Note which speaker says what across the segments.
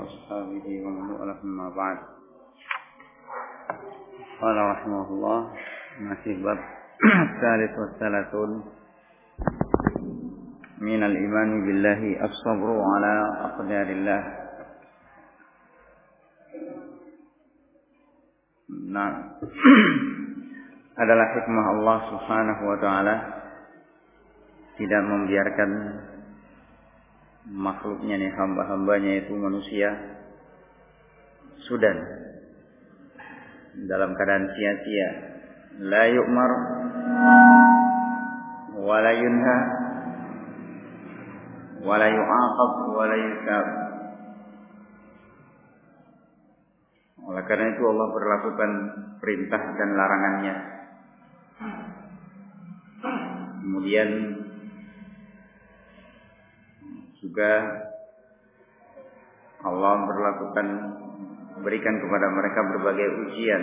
Speaker 1: وأصحابه ومن والاه أما بعد. قال رحمه الله masih bab الثالث والثلاثون من الإيمان بالله الصبر على أقدار الله. Nah, adalah hikmah Allah Subhanahu wa taala. tidak membiarkan makhluknya nih hamba-hambanya itu manusia sudan. Dalam keadaan sia-sia. La yu'mar wa la yunha wa la yu'aqab wa la yusab oleh karena itu Allah berlakukan perintah dan larangannya. Kemudian juga Allah berlakukan berikan kepada mereka berbagai ujian.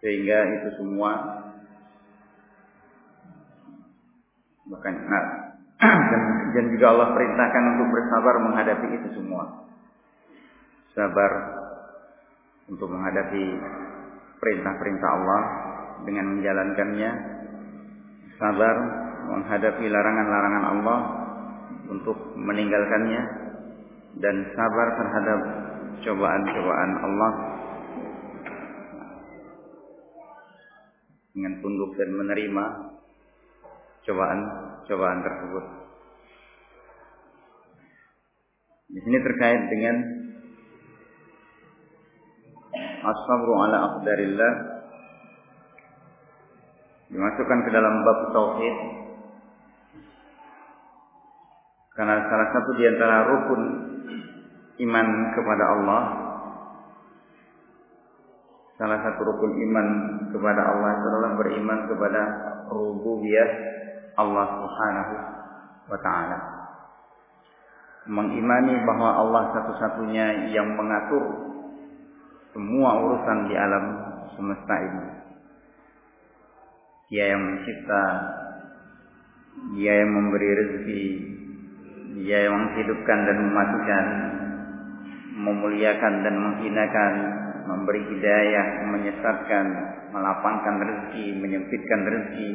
Speaker 1: Sehingga itu semua bahkan nah, dan, dan juga Allah perintahkan untuk bersabar menghadapi itu semua. Sabar untuk menghadapi perintah-perintah Allah dengan menjalankannya. Sabar menghadapi larangan-larangan Allah untuk meninggalkannya dan sabar terhadap cobaan-cobaan Allah dengan tunduk dan menerima cobaan-cobaan tersebut. Di sini terkait dengan as-sabru ala aqdarillah dimasukkan ke dalam bab tauhid karena salah satu di antara rukun iman kepada Allah salah satu rukun iman kepada Allah adalah beriman kepada rububiyah Allah Subhanahu wa taala. Mengimani bahwa Allah satu-satunya yang mengatur semua urusan di alam semesta ini. Dia yang mencipta, dia yang memberi rezeki, dia yang menghidupkan dan mematikan, memuliakan dan menghinakan, memberi hidayah, menyesatkan, melapangkan rezeki, menyempitkan rezeki,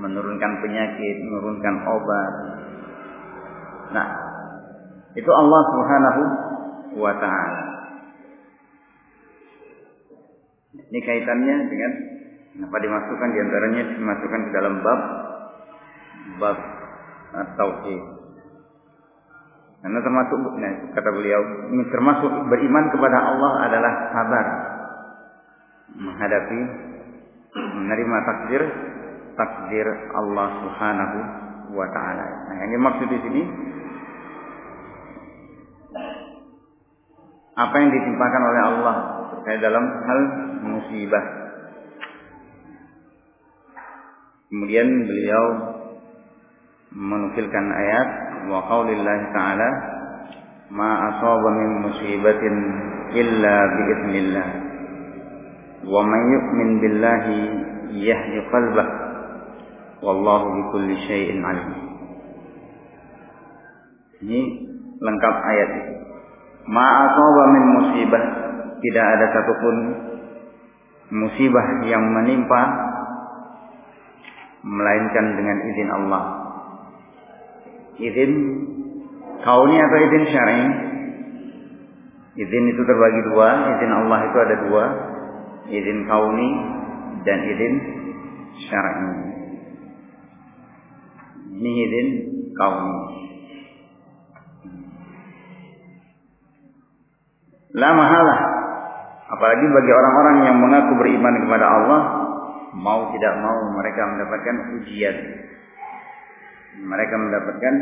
Speaker 1: menurunkan penyakit, menurunkan obat. Nah, itu Allah Subhanahu wa taala. Ini kaitannya dengan apa dimasukkan di antaranya dimasukkan ke dalam bab bab tauhid. Karena termasuk nah, kata beliau ini termasuk beriman kepada Allah adalah sabar menghadapi menerima takdir takdir Allah Subhanahu wa taala. Nah, yang dimaksud di sini apa yang ditimpakan oleh Allah terkait dalam hal musibah. Kemudian beliau menukilkan ayat ta'ala ma asaba min musibatin illa bi idznillah wa man yu'min billahi yahdi qalbah wallahu bi kulli syai'in alim. Ini lengkap ayat itu ma asaba min musibah. Tidak ada satupun musibah yang menimpa melainkan dengan izin Allah izin kauni atau izin syar'i. Izin itu terbagi dua, izin Allah itu ada dua, izin kauni dan izin syar'i. Ini izin kauni. La mahalah. Apalagi bagi orang-orang yang mengaku beriman kepada Allah, mau tidak mau mereka mendapatkan ujian mereka mendapatkan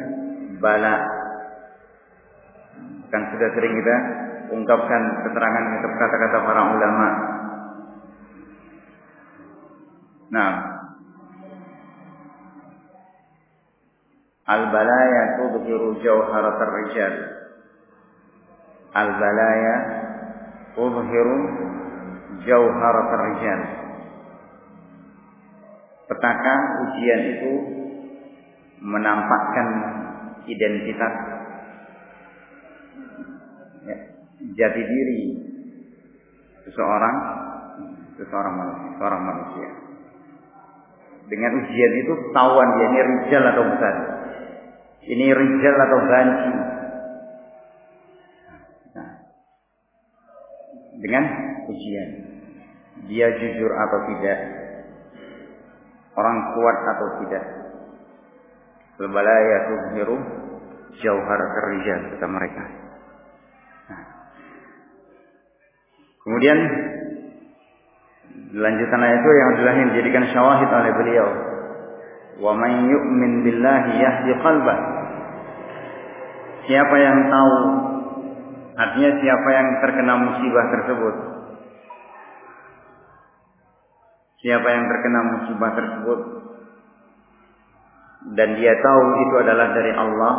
Speaker 1: bala. Kan sudah sering kita ungkapkan keterangan kata-kata para ulama. Nah, al-balaya tudhiru jawharat ar-rijal. Al-balaya tudhiru jawharat ar-rijal. Petaka ujian itu menampakkan identitas ya, jati diri seseorang seseorang manusia, seorang manusia. Dengan ujian itu ketahuan dia ini rijal atau bukan. Ini rijal atau banci. Nah, dengan ujian. Dia jujur atau tidak. Orang kuat atau tidak. Tuzhiru jauhar rijal kata mereka. Nah. Kemudian Lanjutan ayat itu yang yang dijadikan syawahid oleh beliau. Wa man yu'min billahi yahdi qalbah. Siapa yang tahu artinya siapa yang terkena musibah tersebut. Siapa yang terkena musibah tersebut dan dia tahu itu adalah dari Allah,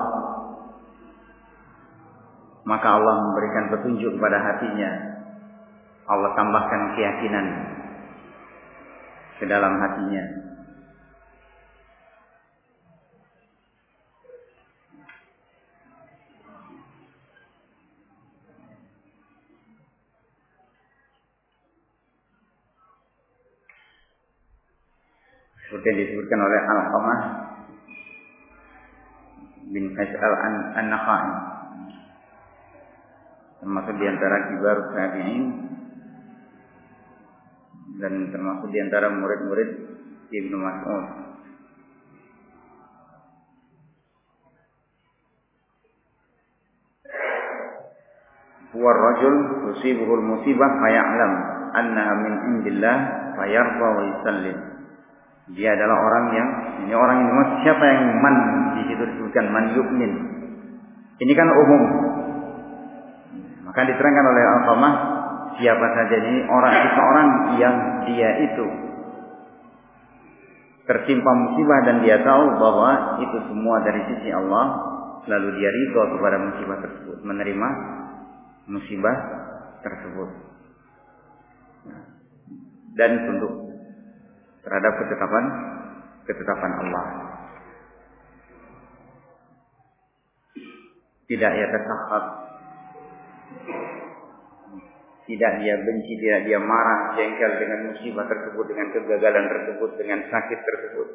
Speaker 1: maka Allah memberikan petunjuk kepada hatinya. Allah tambahkan keyakinan ke dalam hatinya. Seperti disebutkan oleh Al-Qamah bin Fas'al An-Nakhai. Termasuk di antara kibar tabi'in dan termasuk di antara murid-murid Ibnu Mas'ud. Huwa rajul tusibuhul musibah faya'lam annaha min indillah fayarfa wa yusallim. Dia adalah orang yang ini orang ini siapa yang man di situ disebutkan man yu'min. Ini kan umum. Maka diterangkan oleh Al-Qamah siapa saja ini orang seseorang yang dia itu tertimpa musibah dan dia tahu bahwa itu semua dari sisi Allah lalu dia ridho kepada musibah tersebut menerima musibah tersebut dan tunduk terhadap ketetapan ketetapan Allah tidak ia tersahab tidak dia benci, tidak dia marah, jengkel dengan musibah tersebut, dengan kegagalan tersebut, dengan sakit tersebut.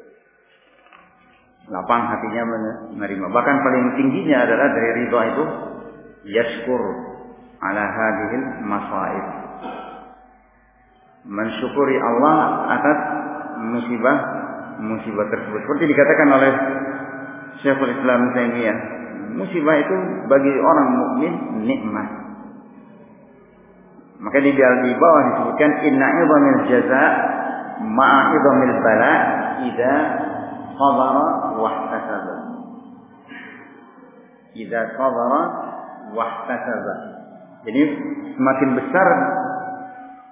Speaker 1: Lapang hatinya menerima. Bahkan paling tingginya adalah dari ridho itu yaskur ala hadhil masaib. Mensyukuri Allah atas musibah musibah tersebut. Seperti dikatakan oleh Syekhul Islam Taimiyah, musibah itu bagi orang mukmin nikmat maka di di bawah disebutkan inna idhamil jaza ma'a idhamil bala idza sabara wa ihtasaba. Idza sabara wa ihtasaba. Jadi semakin besar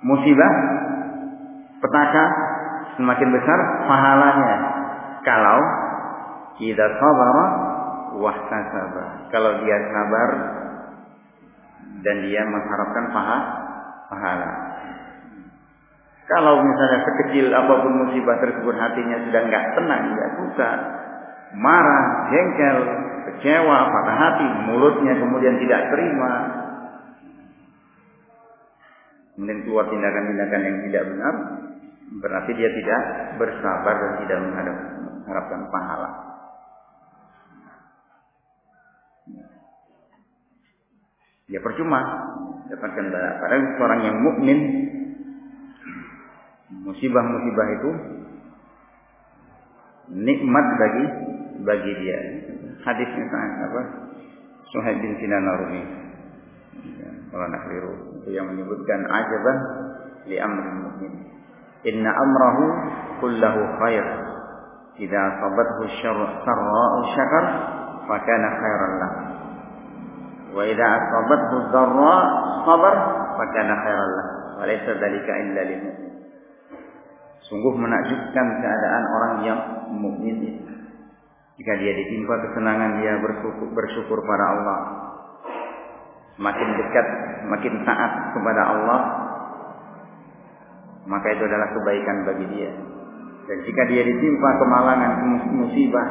Speaker 1: musibah petaka semakin besar pahalanya kalau idza sabara wa ihtasaba. Kalau dia sabar dan dia mengharapkan pahala pahala. Kalau misalnya sekecil apa pun musibah tersebut hatinya sudah nggak tenang, nggak suka, marah, jengkel, kecewa, patah hati, mulutnya kemudian tidak terima, kemudian keluar tindakan-tindakan yang tidak benar, berarti dia tidak bersabar dan tidak mengharapkan pahala. Ya percuma dapatkan bala. Padahal seorang yang mukmin musibah-musibah itu nikmat bagi bagi dia. Hadisnya sangat apa? Suhaib bin Sinan Arumi. Kalau nak keliru itu yang menyebutkan ajaban li amri mukmin. Inna amrahu kullahu khair. Idza sabathu syarra'u syakar fa kana khairan lahu. Wa idza asabathu dharra sabar fakana khairan lah. Walaysa dzalika illa lil Sungguh menakjubkan keadaan orang yang mukmin itu. Jika dia ditimpa kesenangan dia bersyukur, bersyukur pada Allah. Semakin dekat, semakin taat kepada Allah, maka itu adalah kebaikan bagi dia. Dan jika dia ditimpa kemalangan, musibah,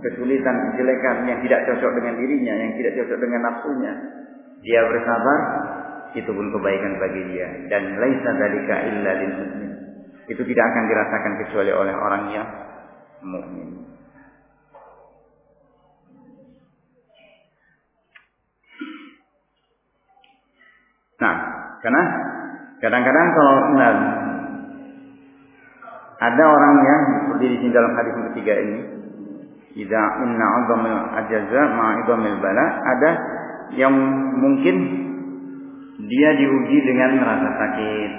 Speaker 1: kesulitan, kejelekan yang tidak cocok dengan dirinya, yang tidak cocok dengan nafsunya. Dia bersabar, itu pun kebaikan bagi dia. Dan laisa dalika illa lil muslim. Itu tidak akan dirasakan kecuali oleh orang yang mukmin. Nah, karena kadang-kadang kalau nah, ada orang yang seperti di dalam hadis ketiga ini, idza inna 'azamil ajaza ma'idhamil bala, ada yang mungkin dia diuji dengan merasa sakit.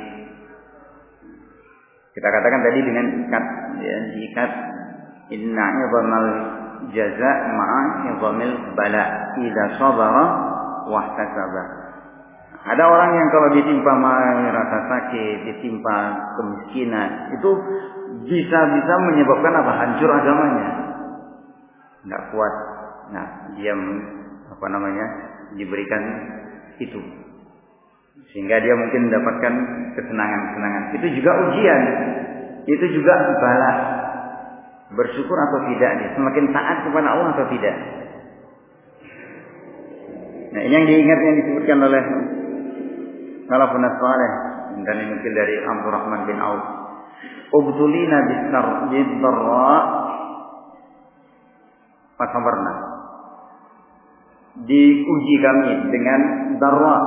Speaker 1: Kita katakan tadi dengan ikat, ya, diikat inna 'idhamal jaza ma'a 'idhamil bala idza sabara wa ada orang yang kalau ditimpa rasa sakit, ditimpa kemiskinan, itu bisa-bisa menyebabkan apa? Hancur agamanya. Enggak kuat. Nah, dia apa namanya? diberikan itu. Sehingga dia mungkin mendapatkan kesenangan-kesenangan. Itu juga ujian. Itu juga balas. Bersyukur atau tidak dia. Semakin taat kepada Allah atau tidak. Nah, ini yang diingat yang disebutkan oleh salafun salih dan ini mungkin dari Abdurrahman bin Auf. Ubtulina bisar bidarra fasabarna. Diuji kami dengan darra.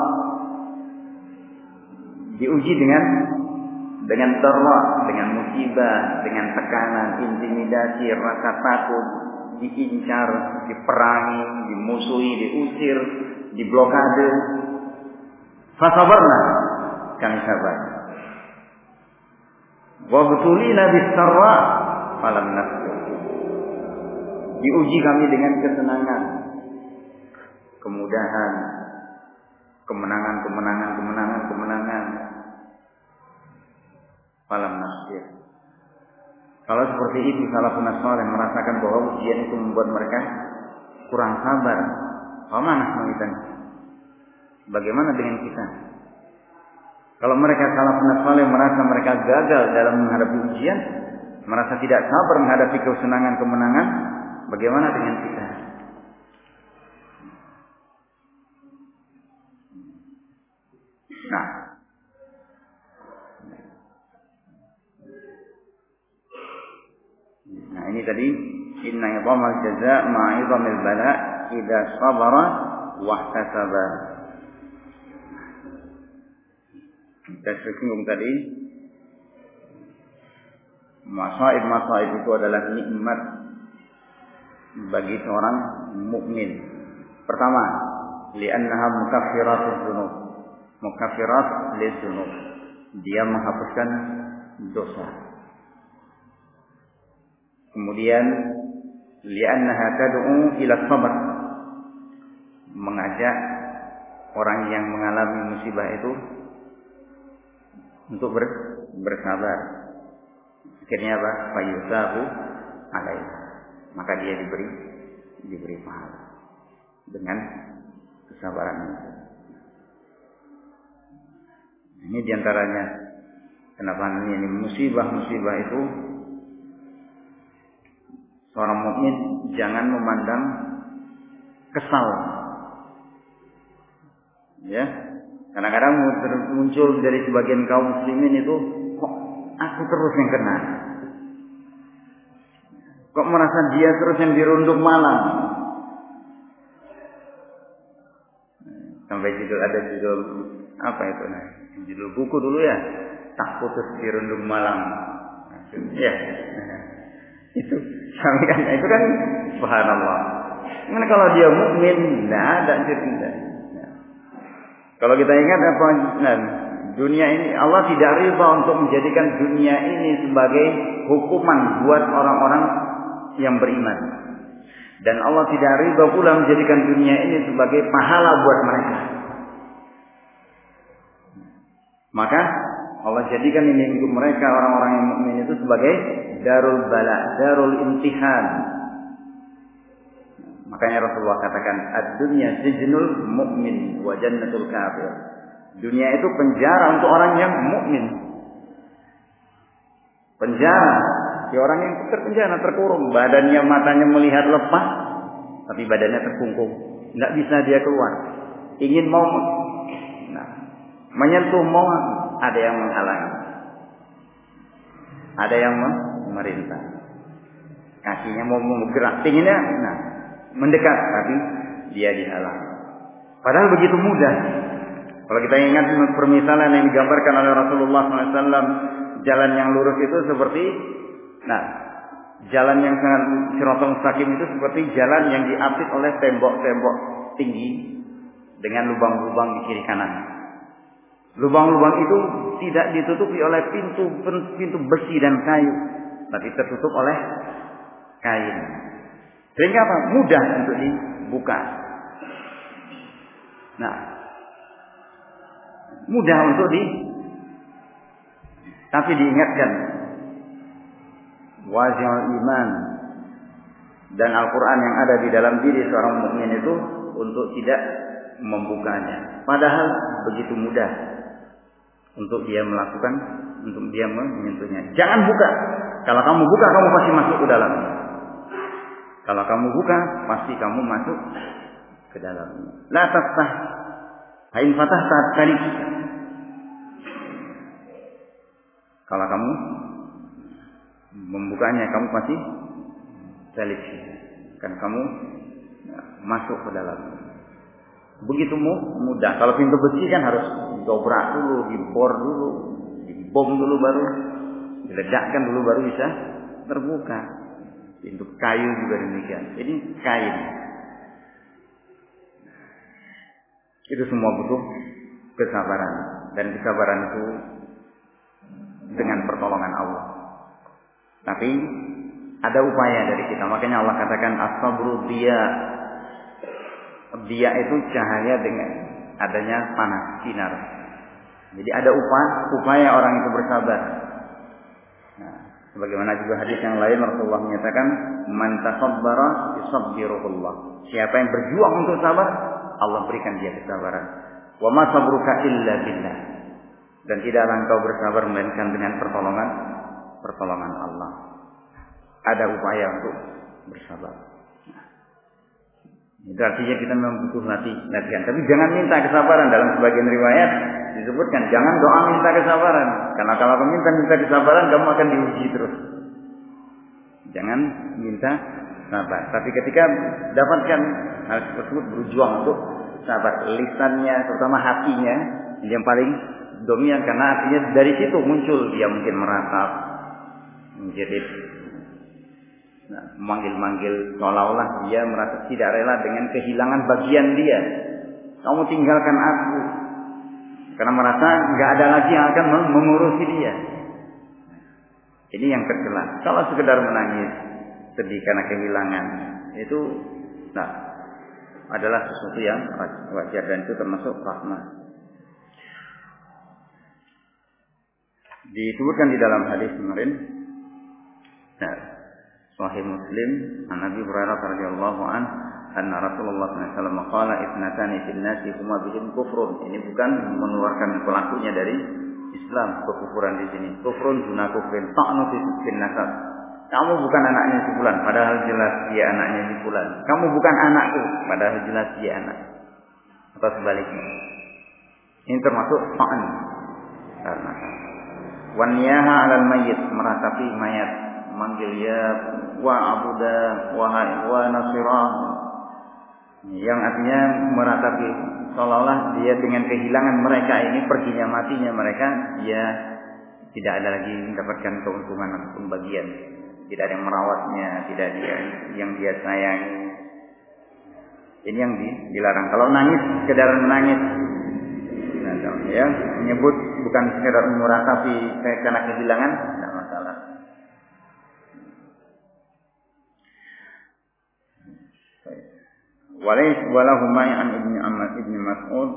Speaker 1: Diuji dengan dengan darra, dengan musibah, dengan tekanan, intimidasi, rasa takut, diincar, diperangi, dimusuhi, diusir, diblokade, Fasabarna. Kami sabar. Wa bisarra falam nasbur. Diuji kami dengan kesenangan, kemudahan, kemenangan, kemenangan, kemenangan, kemenangan. Falam nasbur. Kalau seperti itu salah saleh merasakan bahwa ujian itu membuat mereka kurang sabar. Bagaimana kita? Bagaimana dengan kita? Kalau mereka salah saleh merasa mereka gagal dalam menghadapi ujian, merasa tidak sabar menghadapi kesenangan kemenangan, bagaimana dengan kita? Nah, Nah ini tadi inna idhamal jaza ma'idhamil bala idza sabara wahtasaba. Kita singgung tadi Masaib-masaib itu adalah nikmat bagi seorang mukmin. Pertama, li'annaha mukaffiratuz dzunub. Mukaffirat lidzunub. Dia menghapuskan dosa. Kemudian li'annaha tad'u ila sabr. Mengajak orang yang mengalami musibah itu untuk ber, bersabar. Akhirnya apa? Fayusahu alaih. Maka dia diberi diberi pahala dengan kesabaran itu. Ini di antaranya kenapa ini musibah-musibah itu seorang mukmin jangan memandang kesal ya Kadang-kadang muncul dari sebagian kaum muslimin itu kok aku terus yang kena. Kok merasa dia terus yang dirunduk malam. Sampai judul ada judul apa itu nah? Judul buku dulu ya. Tak putus dirundung malam. Ya. Itu kan itu kan subhanallah. Karena kalau dia mukmin, tidak ada cerita. Kalau kita ingat apa nah, dunia ini Allah tidak riba untuk menjadikan dunia ini sebagai hukuman buat orang-orang yang beriman. Dan Allah tidak riba pula menjadikan dunia ini sebagai pahala buat mereka. Maka Allah jadikan ini untuk mereka orang-orang yang mukmin itu sebagai darul bala, darul imtihan, Makanya Rasulullah katakan, "Ad-dunya sijnul mu'min wa jannatul kafir." Dunia itu penjara untuk orang yang mukmin. Penjara seperti orang yang terpenjara, terkurung. Badannya, matanya melihat lepas, tapi badannya terkungkung. Nggak bisa dia keluar. Ingin mau, nah, menyentuh mau, ada yang menghalangi. Ada yang memerintah. Kakinya mau bergerak, inginnya, nah, mendekat, tapi dia dihalang. Padahal begitu mudah. Kalau kita ingat permisalan yang digambarkan oleh Rasulullah SAW, jalan yang lurus itu seperti, nah, jalan yang sangat sirotol mustaqim itu seperti jalan yang diapit oleh tembok-tembok tinggi dengan lubang-lubang di kiri kanan. Lubang-lubang itu tidak ditutupi oleh pintu pintu besi dan kayu, tapi tertutup oleh kain. Sehingga apa? Mudah untuk dibuka. Nah, mudah untuk di tapi diingatkan wajah iman dan Al-Quran yang ada di dalam diri seorang mukmin itu untuk tidak membukanya. Padahal begitu mudah untuk dia melakukan, untuk dia menyentuhnya. Jangan buka. Kalau kamu buka, kamu pasti masuk ke dalam. Kalau kamu buka, pasti kamu masuk ke dalam. La taftah. Hain fatah saat kali. Kalau kamu membukanya, kamu pasti salib. Kan kamu masuk ke dalam. Begitu mudah. Kalau pintu besi kan harus dobrak dulu, dibor dulu, dibom dulu baru, diledakkan dulu baru bisa terbuka. Pintu kayu juga demikian. Jadi kain. Itu semua butuh kesabaran. Dan kesabaran itu dengan pertolongan Allah. Tapi ada upaya dari kita. Makanya Allah katakan as-sabru dia dia itu cahaya dengan adanya panas sinar. Jadi ada upaya upaya orang itu bersabar. Nah, sebagaimana juga hadis yang lain Rasulullah menyatakan man tasabbara yusabbirullah. Siapa yang berjuang untuk sabar, Allah berikan dia kesabaran. Wa ma sabruka illa billah. Dan tidaklah engkau bersabar melainkan dengan pertolongan pertolongan Allah. Ada upaya untuk bersabar. Itu artinya kita memang butuh latih, latihan. Tapi jangan minta kesabaran dalam sebagian riwayat disebutkan jangan doa minta kesabaran. Karena kalau kamu minta minta kesabaran kamu akan diuji terus. Jangan minta sabar. Tapi ketika dapatkan hal tersebut berjuang untuk sabar. Lisannya, terutama hatinya yang paling dominan karena artinya dari situ muncul dia mungkin meratap, menjadi Nah, manggil-manggil seolah-olah dia merasa tidak rela dengan kehilangan bagian dia. Kamu tinggalkan aku. Karena merasa nggak ada lagi yang akan mengurusi dia. Ini yang tercela. Kalau sekedar menangis, sedih karena kehilangan, itu nah, adalah sesuatu yang wajar dan itu termasuk rahmat. Disebutkan di dalam hadis kemarin, nah, Sahih Muslim an Nabi Hurairah radhiyallahu an anna Rasulullah SAW qala itnatani fil nasi huma bihim kufrun. Ini bukan mengeluarkan pelakunya dari Islam kekufuran di sini. Kufrun guna kufrin ta'nu fi nasab. Kamu bukan anaknya si fulan, padahal jelas dia anaknya si fulan. Kamu bukan anakku, padahal jelas dia anak. Atau sebaliknya. Ini termasuk ta'n karena waniyaha alal mayyit meratapi mayat manggil ya wa abuda wa wa nasirah. Yang artinya meratapi seolah-olah dia dengan kehilangan mereka ini perginya matinya mereka dia tidak ada lagi mendapatkan keuntungan ataupun bagian tidak ada yang merawatnya tidak dia yang dia sayangi. Ini yang dilarang. Kalau nangis sekedar menangis nah, ya menyebut bukan sekedar meratapi karena kehilangan Walais walahuma an ibni Ahmad ibni Mas'ud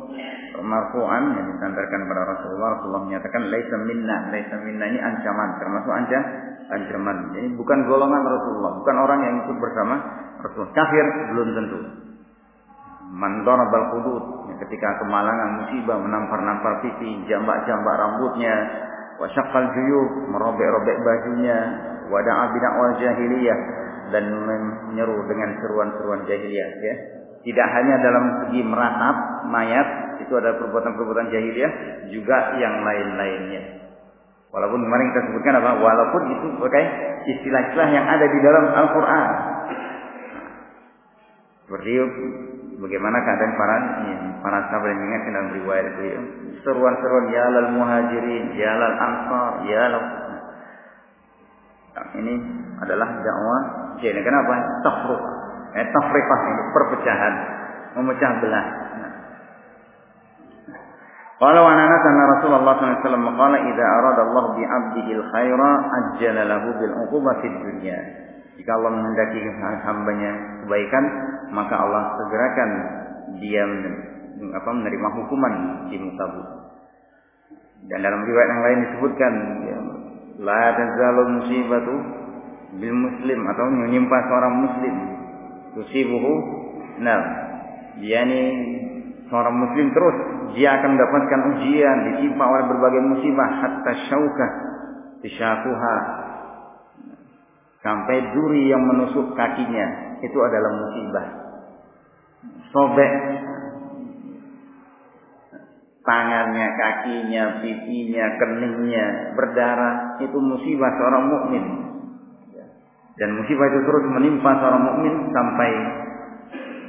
Speaker 1: marfu'an yang disandarkan kepada Rasulullah Rasulullah menyatakan laisa minna laisa minna ini ancaman termasuk ancam ancaman. Ini bukan golongan Rasulullah bukan orang yang ikut bersama Rasulullah. Kafir belum tentu. Man darabal hudud ketika kemalangan musibah menampar-nampar pipi jambak-jambak rambutnya wa syaqqal juyub merobek-robek bajunya wa da'a bidakwal jahiliyah dan menyeru dengan seruan-seruan jahiliyah ya tidak hanya dalam segi meratap mayat itu ada perbuatan-perbuatan jahiliyah juga yang lain-lainnya. Walaupun kemarin kita sebutkan apa walaupun itu pakai istilah-istilah yang ada di dalam Al-Qur'an. Seperti bagaimana keadaan para para sahabat yang ingat dalam riwayat beliau seruan-seruan ya lal muhajirin ya lal ansar ya lal nah, ini adalah dakwah jadi kenapa? Tafruq eh tafriqah ini perpecahan. Memecah belah. Qala wa anas Rasulullah wasallam qala idza arada Allah bi 'abdihi al-khaira ajjala lahu bil 'uqubati dunya. Jika Allah menghendaki hambanya kebaikan, maka Allah segerakan dia apa, menerima hukuman di muka bumi. Dan dalam riwayat yang lain disebutkan, ya, la tazalu musibatu bil muslim atau menimpa seorang muslim tusibuhu. Nah yakni seorang muslim terus. Dia akan mendapatkan ujian ditimpa oleh berbagai musibah. Hatta syaukah tisyakuha. Sampai duri yang menusuk kakinya. Itu adalah musibah. Sobek. Tangannya, kakinya, pipinya, keningnya berdarah. Itu musibah seorang mukmin. Dan musibah itu terus menimpa seorang mukmin sampai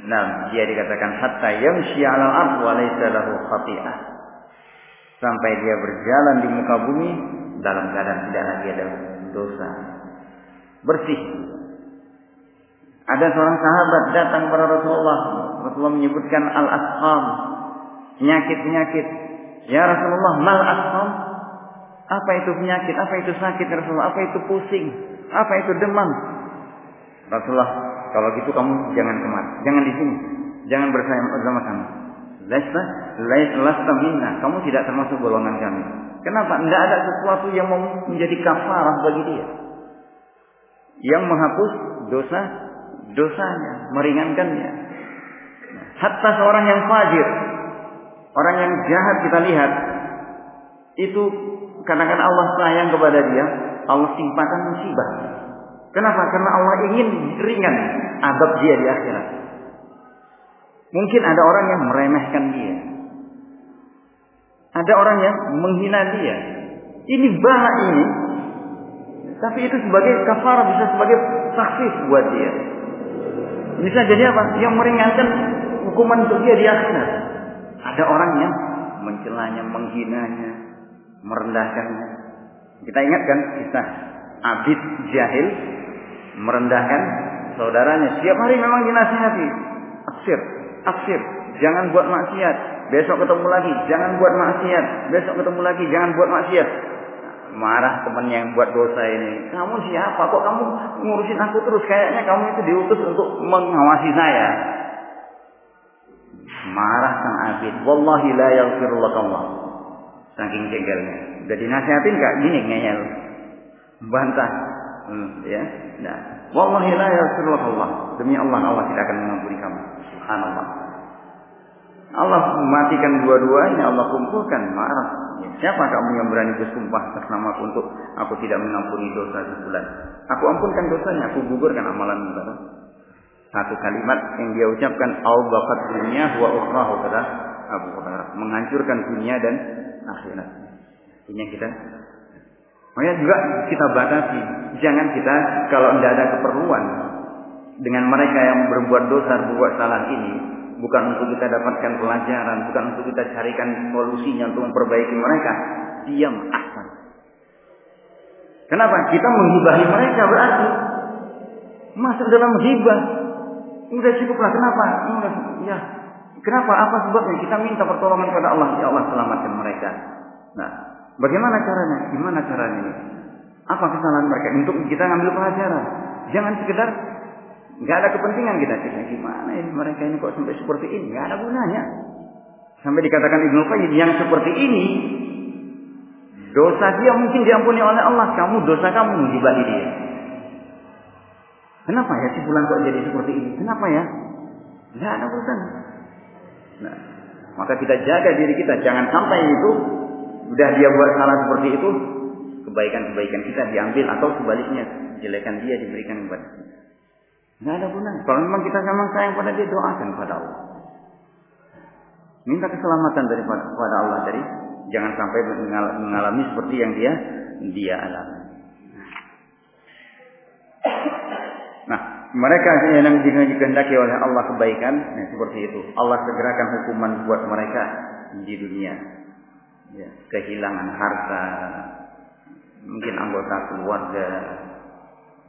Speaker 1: nah dia dikatakan hatta yamshi 'alal ard wa lahu khati'ah. Sampai dia berjalan di muka bumi dalam keadaan tidak lagi ada dosa bersih. Ada seorang sahabat datang kepada Rasulullah. Rasulullah menyebutkan al-asqam, penyakit-penyakit. Ya Rasulullah, mal asqam? Apa itu penyakit? Apa itu sakit Rasulullah? Apa itu pusing? Apa itu demam? Rasulullah, kalau gitu kamu jangan kemari, jangan di sini, jangan bersama kami. Lasta, lasta minna. Kamu tidak termasuk golongan kami. Kenapa? Tidak ada sesuatu yang menjadi kafarah bagi dia yang menghapus dosa dosanya, meringankannya. Hatta seorang yang fajir, orang yang jahat kita lihat, itu kadang-kadang Allah sayang kepada dia, Allah timpakan musibah. Kenapa? Karena Allah ingin ringan adab dia di akhirat. Mungkin ada orang yang meremehkan dia. Ada orang yang menghina dia. Ini bala ini tapi itu sebagai kafarah bisa sebagai saksi buat dia. Bisa jadi apa? Yang meringankan hukuman untuk dia di akhirat. Ada orang yang mencelanya, menghinanya, merendahkannya. Kita ingatkan kisah Abid Jahil merendahkan saudaranya. Setiap hari memang dinasihati. Aksir, aksir. Jangan buat maksiat. Besok ketemu lagi. Jangan buat maksiat. Besok ketemu lagi. Jangan buat maksiat marah teman yang buat dosa ini. Kamu siapa? Kok kamu ngurusin aku terus? Kayaknya kamu itu diutus untuk mengawasi saya. Marah sang Abid. Wallahi la yaghfirullah. Saking jengkelnya. Udah dinasihatin gak? Gini ngeyel. Bantah. Hmm, ya. Nah. Wallahi la yaghfirullah Allah. Demi Allah, Allah tidak akan mengampuni kamu. Subhanallah. Allah mematikan dua-duanya, Allah kumpulkan marah Siapa kamu yang berani bersumpah atas namaku untuk aku tidak mengampuni dosa sebulan? Aku ampunkan dosanya, aku gugurkan amalan kita. Satu kalimat yang dia ucapkan baqat dunia wa ukhrahu kata Abu Hurairah, menghancurkan dunia dan akhirat. Ini kita Makanya juga kita batasi, jangan kita kalau tidak ada keperluan dengan mereka yang berbuat dosa, berbuat salah ini, bukan untuk kita dapatkan pelajaran, bukan untuk kita carikan solusinya untuk memperbaiki mereka. Diam, ahsan. Kenapa? Kita menghibahi mereka berarti masuk dalam hibah. Udah cukuplah. Kenapa? Ya. Kenapa? Apa sebabnya? Kita minta pertolongan kepada Allah. Ya Allah selamatkan mereka. Nah, bagaimana caranya? Gimana caranya ini? Apa kesalahan mereka? Untuk kita ngambil pelajaran. Jangan sekedar Nggak ada kepentingan kita cek gimana ini mereka ini kok sampai seperti ini? Nggak ada gunanya. Sampai dikatakan Ibnu Qayyim yang seperti ini dosa dia mungkin diampuni oleh Allah. Kamu dosa kamu menjibahi dia. Kenapa ya si bulan kok jadi seperti ini? Kenapa ya? Nggak ada urusan. Nah, maka kita jaga diri kita jangan sampai itu udah dia buat salah seperti itu kebaikan-kebaikan kita diambil atau sebaliknya jelekan dia diberikan kepada kita. Tidak ada gunanya. Kalau memang kita memang sayang pada dia, doakan kepada Allah. Minta keselamatan daripada kepada Allah dari jangan sampai mengalami seperti yang dia dia alami. Mereka yang dikehendaki oleh Allah kebaikan, nah, seperti itu. Allah segerakan hukuman buat mereka di dunia. Ya, kehilangan harta, mungkin anggota keluarga,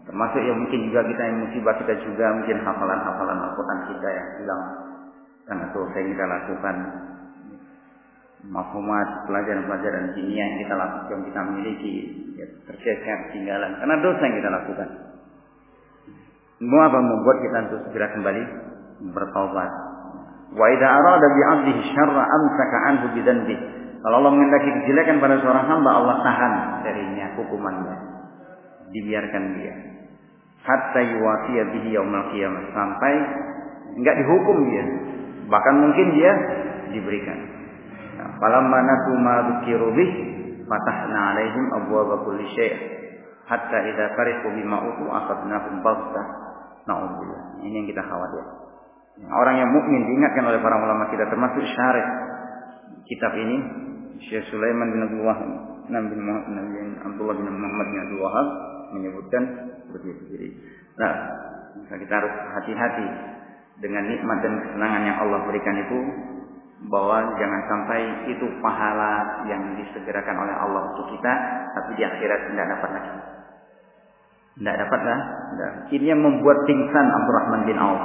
Speaker 1: termasuk yang mungkin juga kita yang musibah kita juga mungkin hafalan-hafalan Al-Quran kita yang hilang karena dosa yang kita lakukan mafhumat pelajaran-pelajaran dunia yang kita lakukan yang kita miliki ya, tercecer tinggalan karena dosa yang kita lakukan semua apa membuat kita untuk segera kembali bertaubat. Wa idza arada bi 'abdihi syarra amsaka anhu bi kalau Allah mengendaki kejelekan pada seorang hamba Allah tahan darinya hukumannya. Dibiarkan dia. Hatta yuwafiya bihi yaumil qiyamah. Sampai enggak dihukum dia. Bahkan mungkin dia diberikan. Falamma nasu ma dzukiru bih fatahna alaihim abwaaba kulli syai' hatta idza fariqu bima utu akhadnahum baghtah. Nauzubillah. Ini yang kita khawatir. Orang yang mukmin diingatkan oleh para ulama kita termasuk syarif kitab ini Syekh Sulaiman bin Nabi bin Abdullah bin Muhammad bin Abdul Wahab menyebutkan begitu. Jadi, nah, kita harus hati-hati dengan nikmat dan kesenangan yang Allah berikan itu bahwa jangan sampai itu pahala yang disegerakan oleh Allah untuk kita, tapi di akhirat tidak dapat lagi. Tidak dapat lah. Ini yang membuat pingsan Abdurrahman bin Auf.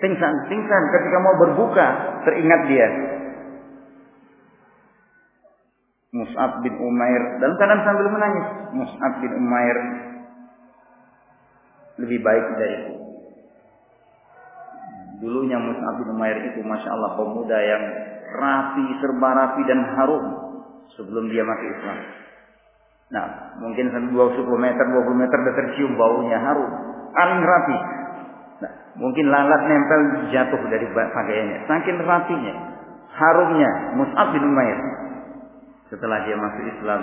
Speaker 1: Pingsan, pingsan ketika mau berbuka, teringat dia. Mus'ab bin Umair dalam keadaan sambil menangis. Mus'ab bin Umair lebih baik dariku. Dulunya Mus'ab bin Umair itu Masya Allah pemuda yang rapi, serba rapi dan harum sebelum dia masuk Islam. Nah, mungkin sampai 20 meter, 20 meter sudah tercium baunya harum. Paling rapi. Nah, mungkin lalat nempel jatuh dari pakaiannya. Saking rapinya, harumnya Mus'ab bin Umair. Setelah dia masuk Islam,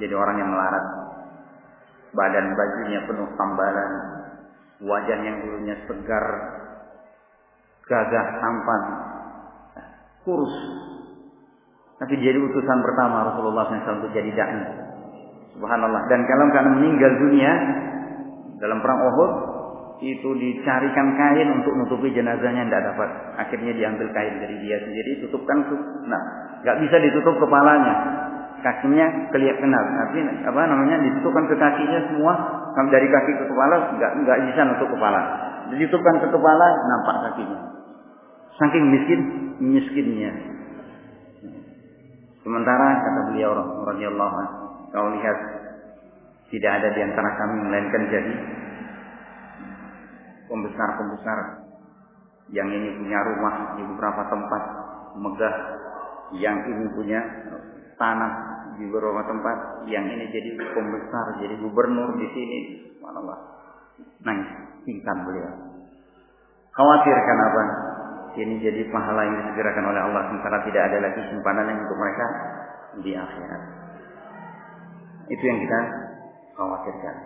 Speaker 1: jadi orang yang melarat. Badan bajunya penuh tambalan, wajah yang dulunya segar, gagah, tampan, kurus. Tapi jadi utusan pertama Rasulullah SAW untuk jadi dai. Subhanallah. Dan kalau karena meninggal dunia dalam perang Uhud itu dicarikan kain untuk menutupi jenazahnya tidak dapat. Akhirnya diambil kain dari dia sendiri, tutupkan nah, nggak bisa ditutup kepalanya kakinya kelihatan kenal. Tapi apa namanya ditutupkan ke kakinya semua dari kaki ke kepala nggak nggak bisa nutup kepala. Ditutupkan ke kepala nampak kakinya. Saking miskin miskinnya. Sementara kata beliau radhiyallahu kau lihat tidak ada di antara kami melainkan jadi pembesar-pembesar yang ini punya rumah di beberapa tempat megah, yang ini punya tanah di beberapa tempat yang ini jadi pembesar, jadi gubernur di sini. Subhanallah. Nangis, pingsan beliau. Khawatir kenapa? Ini jadi pahala yang disegerakan oleh Allah sementara tidak ada lagi simpanan untuk mereka di akhirat. Itu yang kita khawatirkan.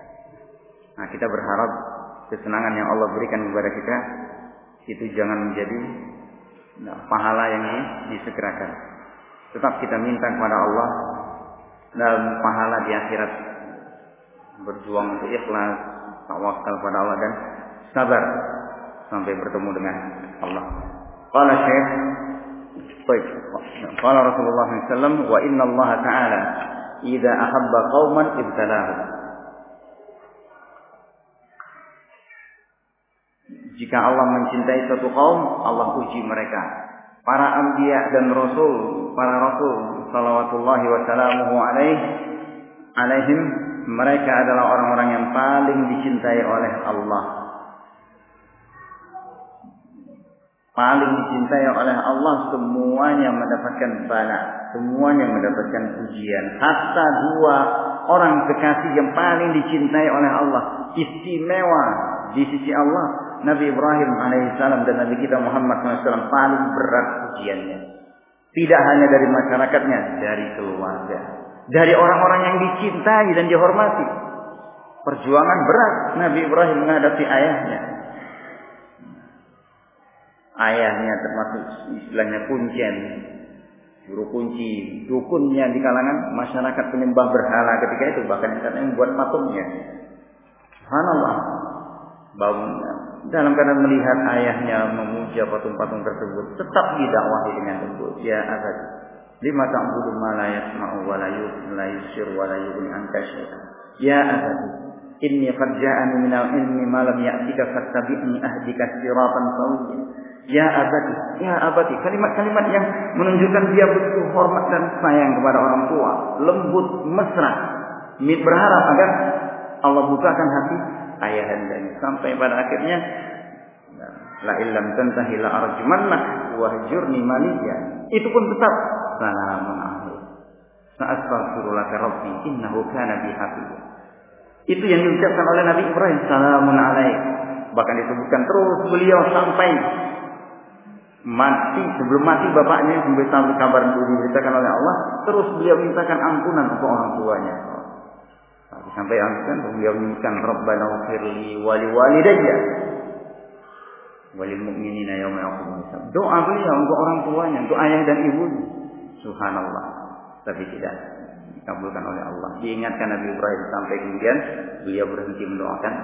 Speaker 1: Nah, kita berharap kesenangan yang Allah berikan kepada kita itu jangan menjadi nah, pahala yang disegerakan. Tetap kita minta kepada Allah dalam pahala di akhirat berjuang untuk ikhlas tawakal pada Allah dan sabar sampai bertemu dengan Allah. Qala Syekh Baik. Qala Rasulullah SAW wa inna Allah Ta'ala idza ahabba qauman ibtalahum. Jika Allah mencintai suatu kaum, Allah uji mereka. Para anbiya dan rasul, para rasul salawatullahi wassalamuhu alaih alaihim mereka adalah orang-orang yang paling dicintai oleh Allah paling dicintai oleh Allah semuanya mendapatkan bala semuanya mendapatkan ujian hatta dua orang kekasih yang paling dicintai oleh Allah istimewa di sisi Allah Nabi Ibrahim alaihissalam dan Nabi kita Muhammad SAW paling berat ujiannya tidak hanya dari masyarakatnya, dari keluarga. dari orang-orang yang dicintai dan dihormati. Perjuangan berat Nabi Ibrahim menghadapi ayahnya. Ayahnya termasuk istilahnya kuncen, guru kunci, dukunnya di kalangan masyarakat penyembah berhala ketika itu bahkan katanya membuat patungnya. Subhanallah. Bangun dalam keadaan melihat ayahnya memuja patung-patung tersebut, tetap didakwahi dengan lembut. Ya abad, lima ta'budu ma la yasma'u wa la yusir wa la yughni anka Ya abad, inni qad ja'ani min al-ilmi ma lam ya'tika fattabi'ni ahdika siratan sawiyya. Ya abadi, ya abadi. Kalimat-kalimat yang menunjukkan dia betul hormat dan sayang kepada orang tua. Lembut, mesra. Berharap agar Allah bukakan hati ayah ayahandanya. Sampai pada akhirnya la illam tantahi la arjumannak wahjurni maliya. Itu pun tetap salamun alaihi. Sa'astaghfirullah rabbi innahu kana bi Itu yang diucapkan oleh Nabi Ibrahim salamun alaihi. Bahkan disebutkan terus beliau sampai mati sebelum mati bapaknya sampai kabar diberitakan oleh Allah terus beliau mintakan ampunan untuk orang tuanya. Sampai ampunan beliau mintakan Rabbana ufirli wali walidayya. Wali mu'minina yauma yaqumul hisab doa beliau untuk orang tuanya untuk ayah dan ibunya subhanallah. Tapi tidak dikabulkan oleh Allah. Diingatkan Nabi Ibrahim sampai kemudian beliau berhenti mendoakan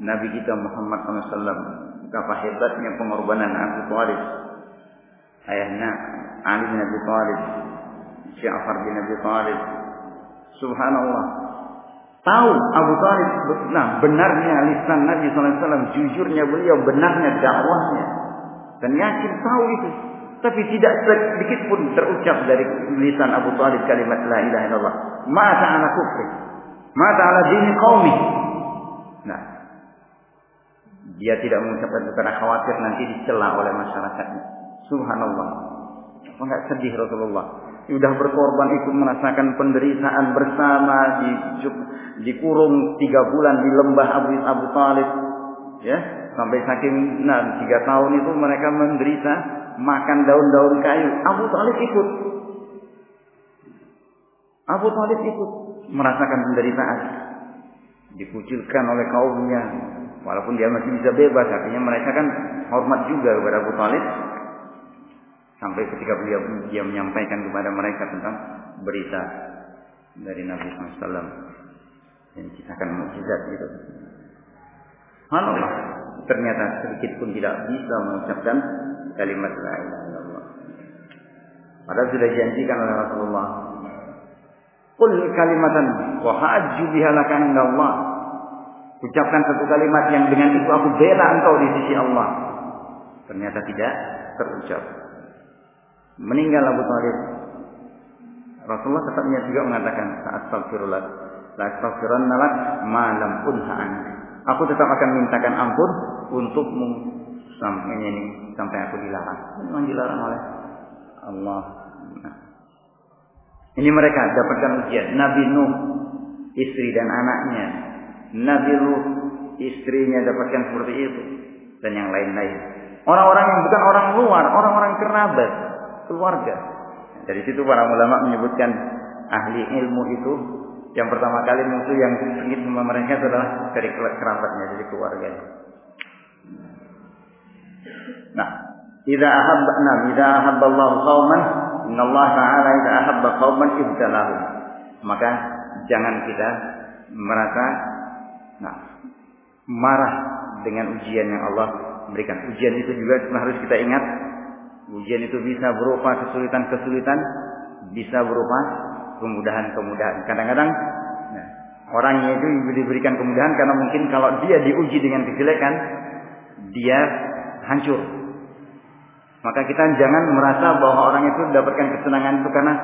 Speaker 1: Nabi kita Muhammad SAW betapa hebatnya pengorbanan Abu Thalib ayahnya Ali bin Abi Thalib Ja'far bin Abi Thalib subhanallah. Tahu Abu Thalib nah benarnya lisan Nabi SAW jujurnya beliau benarnya dakwahnya. Dan yakin tahu itu. Tapi tidak sedikit pun terucap dari lisan Abu Thalib kalimat la ilaha illallah. Ma ta'ala kufri. Ma ta'ala dini qaumi nah dia tidak mengucapkan itu karena khawatir nanti dicela oleh masyarakatnya. Subhanallah. Apa enggak sedih Rasulullah? Sudah berkorban ikut merasakan penderitaan bersama di dikurung tiga bulan di lembah Abu Abu Talib, ya sampai saking nah tiga tahun itu mereka menderita makan daun-daun kayu. Abu Talib ikut. Abu Talib ikut merasakan penderitaan, dikucilkan oleh kaumnya, Walaupun dia masih bisa bebas, artinya mereka kan hormat juga kepada Abu Talib. Sampai ketika beliau dia menyampaikan kepada mereka tentang berita dari Nabi SAW yang kisahkan mukjizat gitu. Allah ternyata sedikit pun tidak bisa mengucapkan kalimat la ilaha illallah. Padahal sudah dijanjikan oleh Rasulullah. Qul kalimatan wa hajju biha Allah. Ucapkan satu kalimat yang dengan itu aku bela engkau di sisi Allah. Ternyata tidak terucap. Meninggal Abu Talib. Rasulullah tetapnya juga mengatakan saat astagfirullah. La astagfiranna lak ma lam Aku tetap akan mintakan ampun untukmu sampai ini sampai aku dilarang. Memang dilarang oleh Allah. Nah. Ini mereka dapatkan ujian. Nabi Nuh, istri dan anaknya Nabi Lut istrinya dapatkan seperti itu dan yang lain-lain. Orang-orang yang bukan orang luar, orang-orang kerabat, keluarga. Dari situ para ulama menyebutkan ahli ilmu itu yang pertama kali musuh yang sengit sama mereka adalah dari kerabatnya, dari keluarganya. Nah, idza ahabba nam, idza ahabba Allah qauman, Allah taala idza ahabba qauman ibtalahum. Maka jangan kita merasa Nah, marah dengan ujian yang Allah berikan. Ujian itu juga harus kita ingat. Ujian itu bisa berupa kesulitan-kesulitan, bisa berupa kemudahan-kemudahan. Kadang-kadang nah, orangnya itu diberikan kemudahan karena mungkin kalau dia diuji dengan kejelekan, dia hancur. Maka kita jangan merasa bahwa orang itu mendapatkan kesenangan itu karena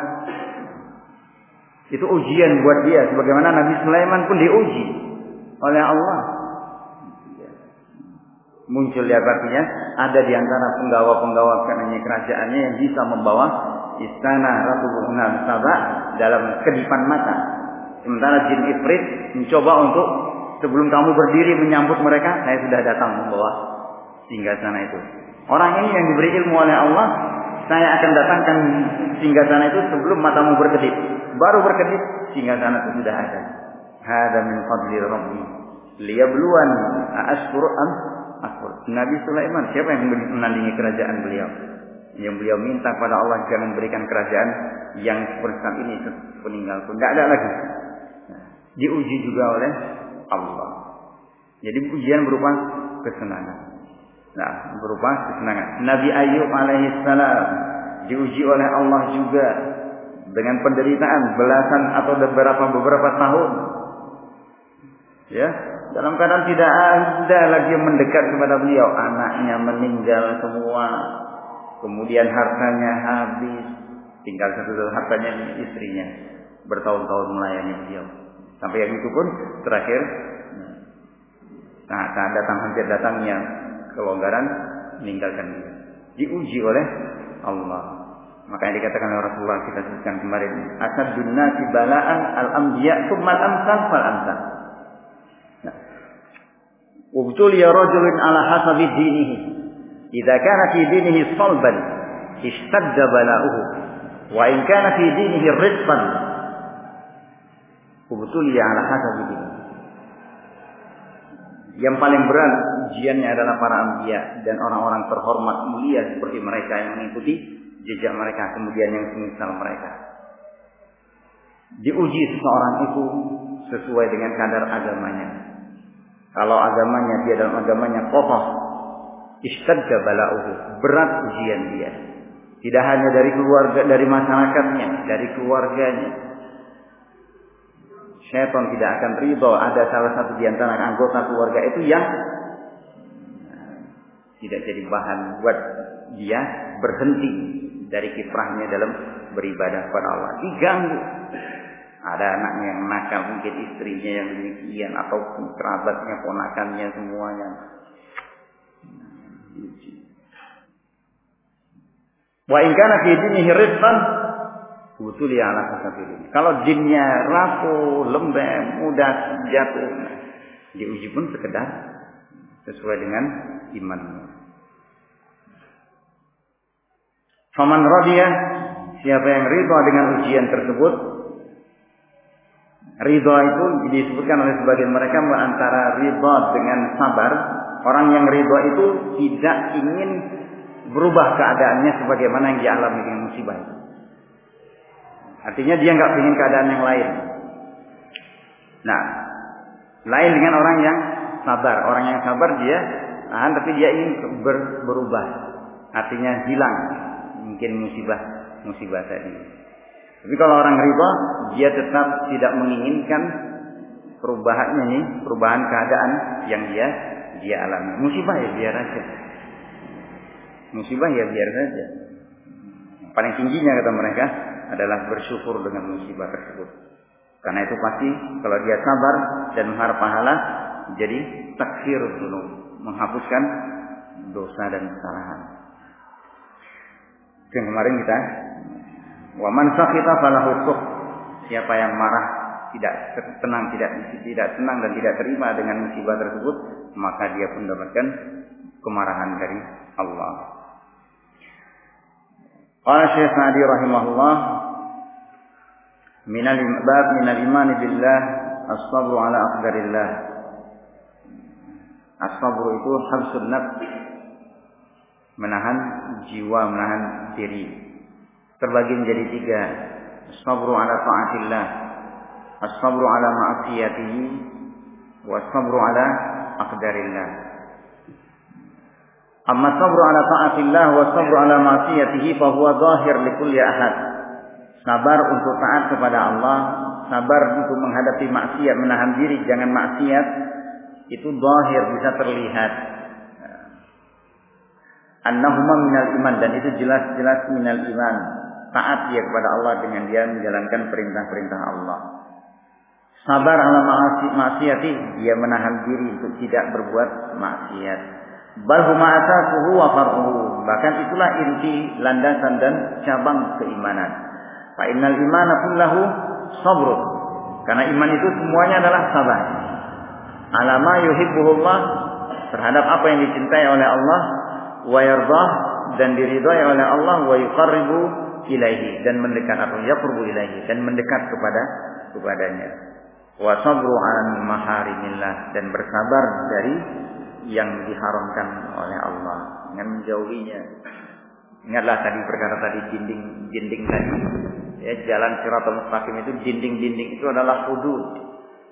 Speaker 1: itu ujian buat dia. Sebagaimana Nabi Sulaiman pun diuji oleh Allah. Muncul ya artinya ada di antara penggawa-penggawa kerajaan kerajaannya yang bisa membawa istana Ratu Bunga Saba dalam kedipan mata. Sementara jin Ifrit mencoba untuk sebelum kamu berdiri menyambut mereka, saya sudah datang membawa singgah sana itu. Orang ini yang diberi ilmu oleh Allah saya akan datangkan sana itu sebelum matamu berkedip. Baru berkedip sana itu sudah ada. Hada min fadli rabbi. Liyabluwan ashkuru am akfur. Nabi Sulaiman siapa yang menandingi kerajaan beliau? Yang beliau minta pada Allah jangan berikan kerajaan yang seperti saat ini peninggalku. Tidak ada lagi. Diuji juga oleh Allah. Jadi ujian berupa kesenangan. Nah, berupa kesenangan. Nabi Ayub alaihissalam diuji oleh Allah juga dengan penderitaan belasan atau beberapa beberapa tahun. Ya, dalam keadaan tidak ada lagi mendekat kepada beliau. Anaknya meninggal semua. Kemudian hartanya habis. Tinggal satu-satu hartanya istrinya. Bertahun-tahun melayani beliau. Sampai yang itu pun terakhir. Nah, datang hampir datangnya kelonggaran meninggalkan dia. Diuji oleh Allah. Makanya dikatakan oleh Rasulullah kita sebutkan kemarin, asad nasi balaan al-anbiya tsummal amsal fal amsal. Ya rajulun ala hasabi dinihi. Idza kana fi dinihi salban ishtadda bala'uhu. Wa in kana fi dinihi rizqan ya ala hasabi dinihi. Yang paling berat ujiannya adalah para anbiya dan orang-orang terhormat mulia seperti mereka yang mengikuti jejak mereka kemudian yang semisal mereka. Diuji seseorang itu sesuai dengan kadar agamanya. Kalau agamanya dia dalam agamanya kokoh, istadda bala'uhu, berat ujian dia. Tidak hanya dari keluarga, dari masyarakatnya, dari keluarganya, Syaitan tidak akan ridho ada salah satu di antara anggota keluarga itu yang tidak jadi bahan buat dia berhenti dari kiprahnya dalam beribadah kepada Allah. Diganggu. Ada anaknya yang nakal, mungkin istrinya yang demikian, atau kerabatnya, ponakannya semuanya. Wa in kana fi dinihi rizqan ya ala kasabirin. Kalau jinnya rapuh, lembek, mudah jatuh, diuji pun sekedar sesuai dengan imannya. Faman radiyah, siapa yang ridha dengan ujian tersebut, ridha itu disebutkan oleh sebagian mereka antara ridha dengan sabar. Orang yang ridha itu tidak ingin berubah keadaannya sebagaimana yang dialami dengan musibah. Artinya dia nggak ingin keadaan yang lain. Nah, lain dengan orang yang sabar. Orang yang sabar dia tahan tapi dia ingin ber, berubah. Artinya hilang mungkin musibah musibah tadi. Tapi kalau orang riba dia tetap tidak menginginkan perubahannya nih, perubahan keadaan yang dia dia alami. Musibah ya biar aja. Musibah ya biar saja. Paling tingginya kata mereka adalah bersyukur dengan musibah tersebut. Karena itu pasti kalau dia sabar dan mengharap pahala jadi takfir dulu, menghapuskan dosa dan kesalahan. Yang kemarin kita wa man sakhita falahu Siapa yang marah tidak tenang, tidak tidak senang dan tidak terima dengan musibah tersebut, maka dia pun mendapatkan kemarahan dari Allah. Qala Syekh Sa'di rahimahullah min al-bab min al-iman billah as-sabr ala aqdarillah. As-sabr itu habsun nafs menahan jiwa, menahan diri. Terbagi menjadi tiga. As-sabru ala ta'atillah, as-sabru ala ma'asiyatihi, wa as-sabru ala aqdarillah. Amma sabru ala ta'atillah wa sabru ala ma'siyatihi fa huwa zahir likulli ahad. Sabar untuk taat kepada Allah, sabar untuk menghadapi maksiat, menahan diri jangan maksiat, itu zahir bisa terlihat. Annahuma minal iman dan itu jelas-jelas minal iman. Taat dia kepada Allah dengan dia menjalankan perintah-perintah Allah. Sabar ala maksiati, dia menahan diri untuk tidak berbuat maksiat. Bal huma asasuhu wa. Bahkan itulah inti landasan dan cabang keimanan. Fa innal imana kullahu sabr. Karena iman itu semuanya adalah sabar. Alama yuhibbuhullah terhadap apa yang dicintai oleh Allah wa yardah dan diridhai oleh Allah wa yuqarribu ilaihi dan mendekat atau yaqrubu ilaihi dan mendekat kepada kepadanya. Wa sabru an maharimillah dan bersabar dari yang diharamkan oleh Allah dengan menjauhinya. Ingatlah tadi perkara tadi dinding dinding tadi. Ya, jalan Siratal Mustaqim itu dinding-dinding itu adalah hudud.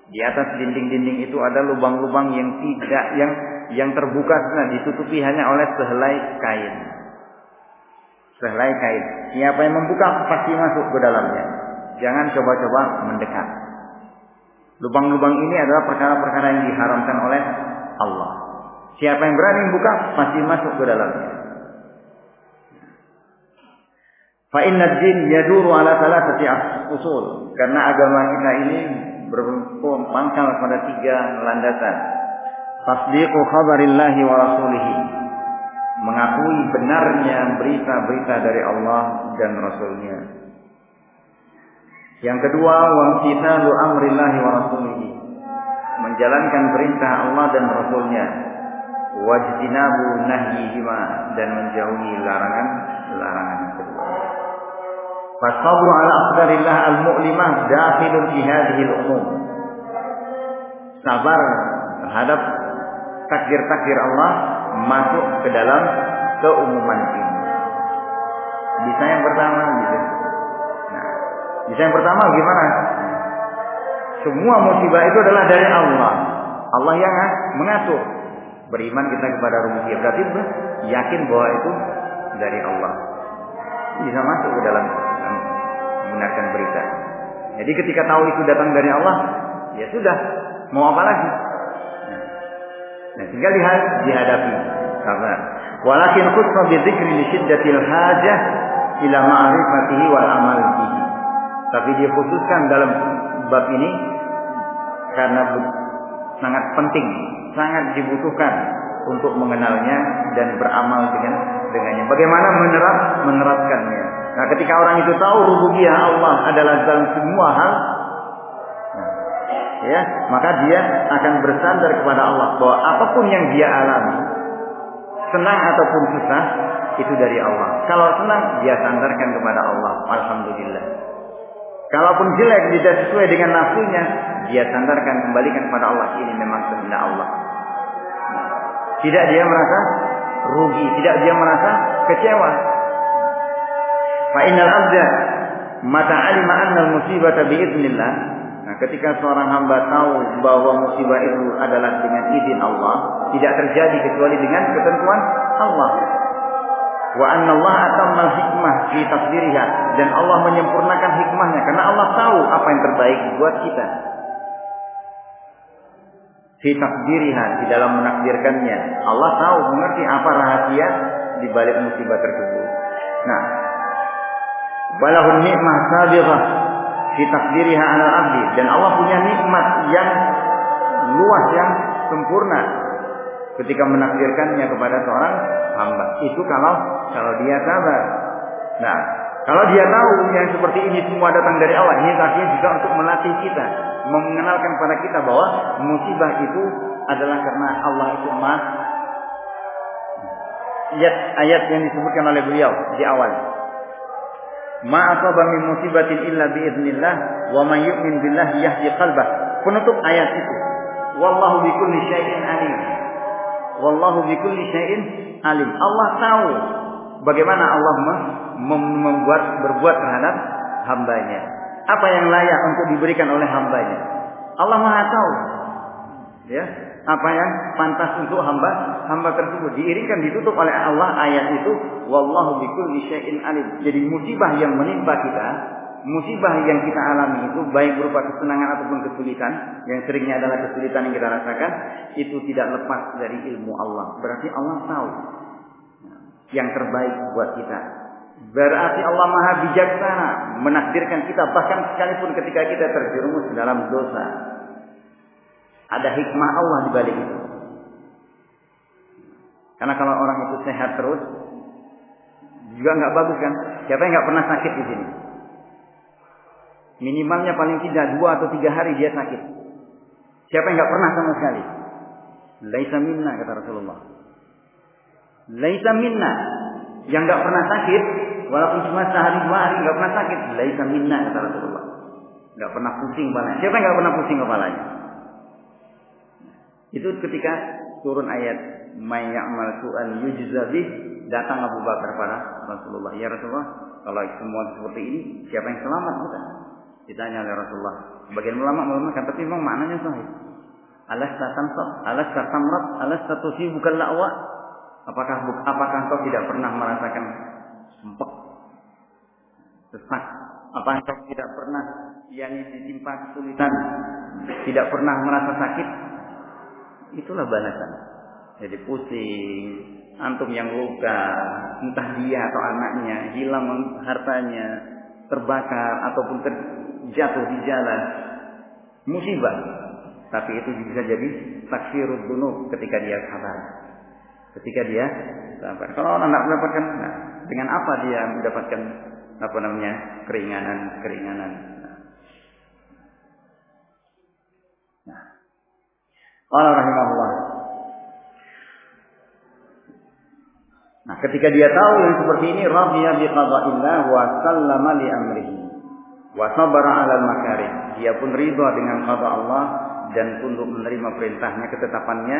Speaker 1: Di atas dinding-dinding itu ada lubang-lubang yang tidak yang yang terbuka nah, ditutupi hanya oleh sehelai kain. Sehelai kain. Siapa yang membuka pasti masuk ke dalamnya. Jangan coba-coba mendekat. Lubang-lubang ini adalah perkara-perkara yang diharamkan oleh Allah. Siapa yang berani membuka pasti masuk ke dalamnya. Fa inna din yaduru ala thalathati usul. Karena agama kita ini berpangkal pada tiga landasan. Tasdiqu khabarillahi wa rasulihi. Mengakui benarnya berita-berita dari Allah dan Rasulnya. Yang kedua, wamtithalu amrillahi wa rasulihi. Menjalankan perintah Allah dan Rasulnya. Wajtinabu nahyihima dan menjauhi larangan-larangan kedua. Fasabru ala aqdarillah al-mu'limah dakhilun fi al-umum. Sabar terhadap takdir-takdir Allah masuk ke dalam keumuman ini. Bisa yang pertama gitu. Nah, bisa yang pertama gimana? Semua musibah itu adalah dari Allah. Allah yang mengatur. Beriman kita kepada rumusnya berarti yakin bahwa itu dari Allah. Bisa masuk ke dalam membenarkan berita. Jadi ketika tahu itu datang dari Allah, ya sudah, mau apa lagi? Nah, tinggal lihat dihadapi. Sabar. Walakin khutbah bi dzikri li syiddatil hajah ila ma'rifatihi wal amal bihi. Tapi dia khususkan dalam bab ini karena sangat penting, sangat dibutuhkan untuk mengenalnya dan beramal dengan dengannya. Bagaimana menerap menerapkannya? Nah, ketika orang itu tahu rububiyah Allah adalah dalam semua hal, ya, maka dia akan bersandar kepada Allah bahwa apa pun yang dia alami, senang ataupun susah, itu dari Allah. Kalau senang, dia sandarkan kepada Allah. Alhamdulillah. Kalaupun jelek tidak sesuai dengan nafsunya, dia sandarkan kembalikan kepada Allah. Ini memang kehendak Allah. Tidak dia merasa rugi, tidak dia merasa kecewa. Fa innal abda mata anna musibata bi idznillah. Ketika seorang hamba tahu bahwa musibah itu adalah dengan izin Allah, tidak terjadi kecuali dengan ketentuan Allah. Wa anna Allah atammal hikmah fi takdiriha dan Allah menyempurnakan hikmahnya karena Allah tahu apa yang terbaik buat kita fi takdiriha di dalam menakdirkannya. Allah tahu mengerti apa rahasia di balik musibah tersebut. Nah, balahun nikmah sabiqah fi takdiriha ala abdi dan Allah punya nikmat yang luas yang sempurna ketika menakdirkannya kepada seorang hamba. Itu kalau kalau dia sabar. Nah, kalau dia tahu yang seperti ini semua datang dari Allah, ini artinya juga untuk melatih kita, mengenalkan kepada kita bahwa musibah itu adalah karena Allah itu Maha ayat ayat yang disebutkan oleh beliau di awal. Ma asaba min musibatin illa bi idznillah wa man yu'min billah yahdi qalbah. Penutup ayat itu. Wallahu bi kulli syai'in alim. Wallahu bi kulli syai'in alim. Allah tahu bagaimana Allah membuat berbuat terhadap hambanya. Apa yang layak untuk diberikan oleh hambanya. Allah Maha tahu. Ya, apa yang pantas untuk hamba hamba tersebut diiringkan ditutup oleh Allah ayat itu wallahu bikulli syai'in alim. Jadi musibah yang menimpa kita, musibah yang kita alami itu baik berupa kesenangan ataupun kesulitan, yang seringnya adalah kesulitan yang kita rasakan, itu tidak lepas dari ilmu Allah. Berarti Allah tahu yang terbaik buat kita. Berarti Allah Maha bijaksana menakdirkan kita bahkan sekalipun ketika kita terjerumus dalam dosa. Ada hikmah Allah di balik itu. Karena kalau orang itu sehat terus juga nggak bagus kan? Siapa yang nggak pernah sakit di sini? Minimalnya paling tidak dua atau tiga hari dia sakit. Siapa yang nggak pernah sama sekali? Laisa minna kata Rasulullah. Laisa minna. yang nggak pernah sakit, walaupun cuma sehari dua hari nggak pernah sakit, laisa minna kata Rasulullah. Nggak pernah pusing kepala. Siapa yang nggak pernah pusing kepalanya? Itu ketika turun ayat may ya'mal su'an yujza datang Abu Bakar pada Rasulullah. Ya Rasulullah, kalau semua seperti ini, siapa yang selamat kita? Ditanya oleh Rasulullah. Bagian ulama mengatakan, tapi memang maknanya sahih. Alas tatamsah, alas tatamrat, alas bukan la'wa. Apakah apakah kau tidak pernah merasakan sempek, sesak? Apakah kau tidak pernah yang ditimpa kesulitan, tidak pernah merasa sakit? Itulah balasan. Jadi pusing, antum yang luka, entah dia atau anaknya hilang hartanya, terbakar ataupun terjatuh di jalan, musibah. Tapi itu bisa jadi takfirud dunub ketika dia sabar. Ketika dia sabar. Kalau orang tidak mendapatkan, nah, dengan apa dia mendapatkan apa namanya keringanan keringanan. Allah rahimahullah Nah, ketika dia tahu yang seperti ini, radiya bi qada'illah wa sallama li amrihi wa sabara 'alal makarih. Dia pun ridha dengan qada Allah dan tunduk menerima perintahnya, ketetapannya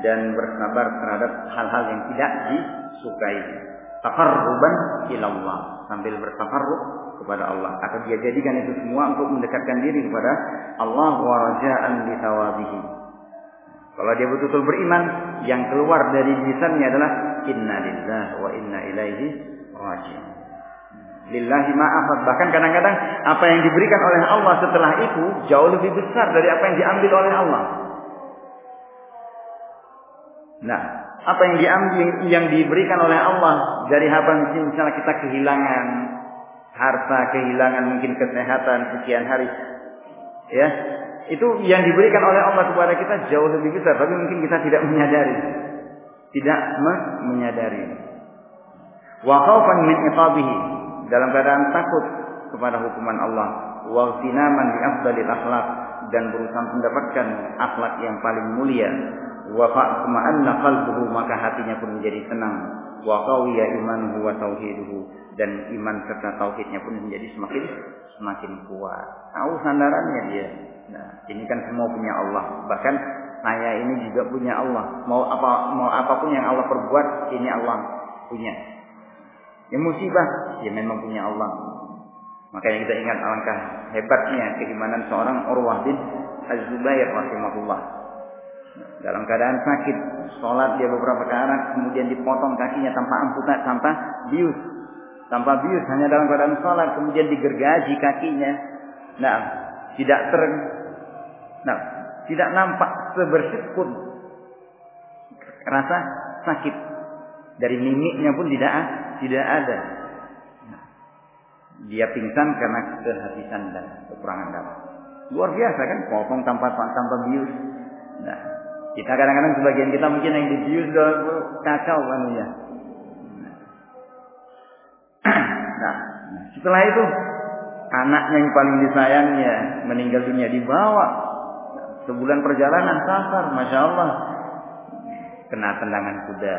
Speaker 1: dan bersabar terhadap hal-hal yang tidak disukai. Taqarruban ila Allah, sambil bertakarrub kepada Allah. Akan dia jadikan itu semua untuk mendekatkan diri kepada Allah wa raja'an li. Kalau dia betul-betul beriman, yang keluar dari lisannya adalah inna lillahi wa inna ilaihi raji'un. Lillahi ma'afat. Bahkan kadang-kadang apa yang diberikan oleh Allah setelah itu jauh lebih besar dari apa yang diambil oleh Allah. Nah, apa yang diambil yang diberikan oleh Allah dari apa misalnya kita kehilangan harta, kehilangan mungkin kesehatan sekian hari. Ya, itu yang diberikan oleh Allah kepada kita jauh lebih besar, tapi mungkin kita tidak menyadari. Tidak menyadari. Wa khaufan min iqabihi dalam keadaan takut kepada hukuman Allah. Wa sinaman bi afdalil akhlak dan berusaha mendapatkan akhlak yang paling mulia. Wa fa'tma'anna qalbuhu maka hatinya pun menjadi tenang. Wa qawiya imanuhu wa tauhiduhu dan iman serta tauhidnya pun menjadi semakin semakin kuat. Tahu sandarannya dia. Nah, ini kan semua punya Allah. Bahkan saya ini juga punya Allah. Mau apa mau apa pun yang Allah perbuat, ini Allah punya. Yang musibah, ya memang punya Allah. Makanya kita ingat alangkah hebatnya keimanan seorang Urwah bin Az-Zubair rahimahullah. Dalam keadaan sakit, sholat dia beberapa kali, kemudian dipotong kakinya tanpa amputan, tanpa bius. Tanpa bius, hanya dalam keadaan sholat, kemudian digergaji kakinya. Nah, tidak ter nah, tidak nampak sebersih pun. Rasa sakit. Dari mimiknya pun tidak tidak ada. Nah, dia pingsan karena kehabisan dan kekurangan darah. Luar biasa kan? Potong tanpa tanpa bius. Nah kita kadang-kadang sebagian kita mungkin yang dibius kacau kan ya. Nah setelah itu anaknya yang paling disayangnya meninggal dunia dibawa sebulan perjalanan safar masya Allah. Kena tendangan kuda.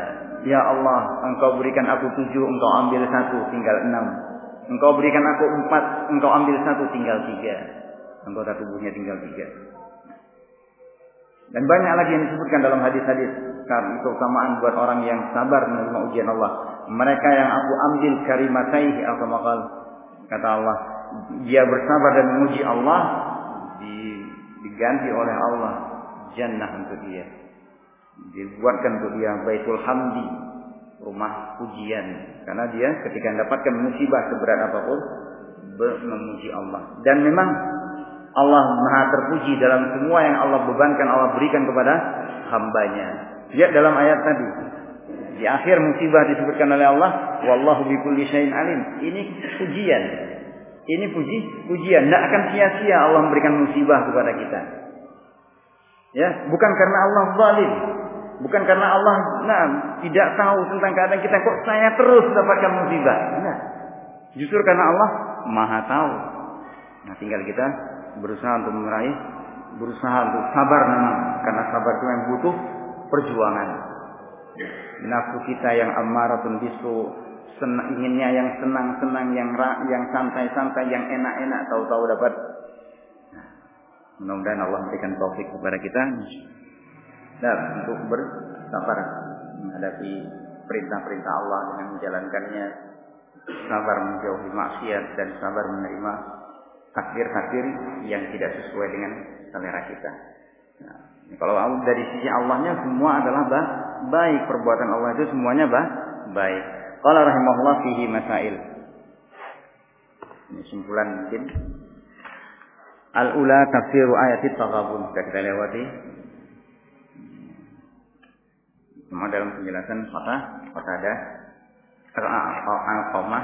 Speaker 1: Ya Allah engkau berikan aku tujuh engkau ambil satu tinggal enam. Engkau berikan aku empat engkau ambil satu tinggal tiga. Anggota tubuhnya tinggal tiga. Dan banyak lagi yang disebutkan dalam hadis-hadis. Karena keutamaan buat orang yang sabar menerima ujian Allah. Mereka yang aku ambil karimataihi atau makal kata Allah dia bersabar dan memuji Allah diganti oleh Allah jannah untuk dia. Dibuatkan untuk dia baitul hamdi rumah pujian. Karena dia ketika mendapatkan musibah seberat apa pun memuji Allah. Dan memang Allah maha terpuji dalam semua yang Allah bebankan Allah berikan kepada hambanya. Lihat dalam ayat tadi. Di akhir musibah disebutkan oleh Allah wallahu bikulli syai'in alim. Ini pujian ini puji, pujian. Tidak akan sia-sia Allah memberikan musibah kepada kita. Ya, bukan karena Allah zalim. Bukan karena Allah nah, tidak tahu tentang keadaan kita. Kok saya terus dapatkan musibah? Nah, justru karena Allah maha tahu. Nah, tinggal kita berusaha untuk meraih, berusaha untuk sabar memang. Karena sabar itu yang butuh perjuangan. Nafsu kita yang amaratun bisu senang, inginnya yang senang-senang, yang yang santai-santai, yang enak-enak, tahu-tahu dapat. Nah, mudah-mudahan Allah memberikan taufik kepada kita dan untuk bersabar menghadapi perintah-perintah Allah dengan menjalankannya, sabar menjauhi maksiat dan sabar menerima takdir-takdir yang tidak sesuai dengan selera kita. Nah, kalau dari sisi Allahnya semua adalah baik perbuatan Allah itu semuanya baik. Qala rahimahullah fihi masail. Ini simpulan mungkin. Al-ula tafsir ayat taghabun sudah kita lewati. Semua dalam penjelasan fatah, fatah ada al-qamah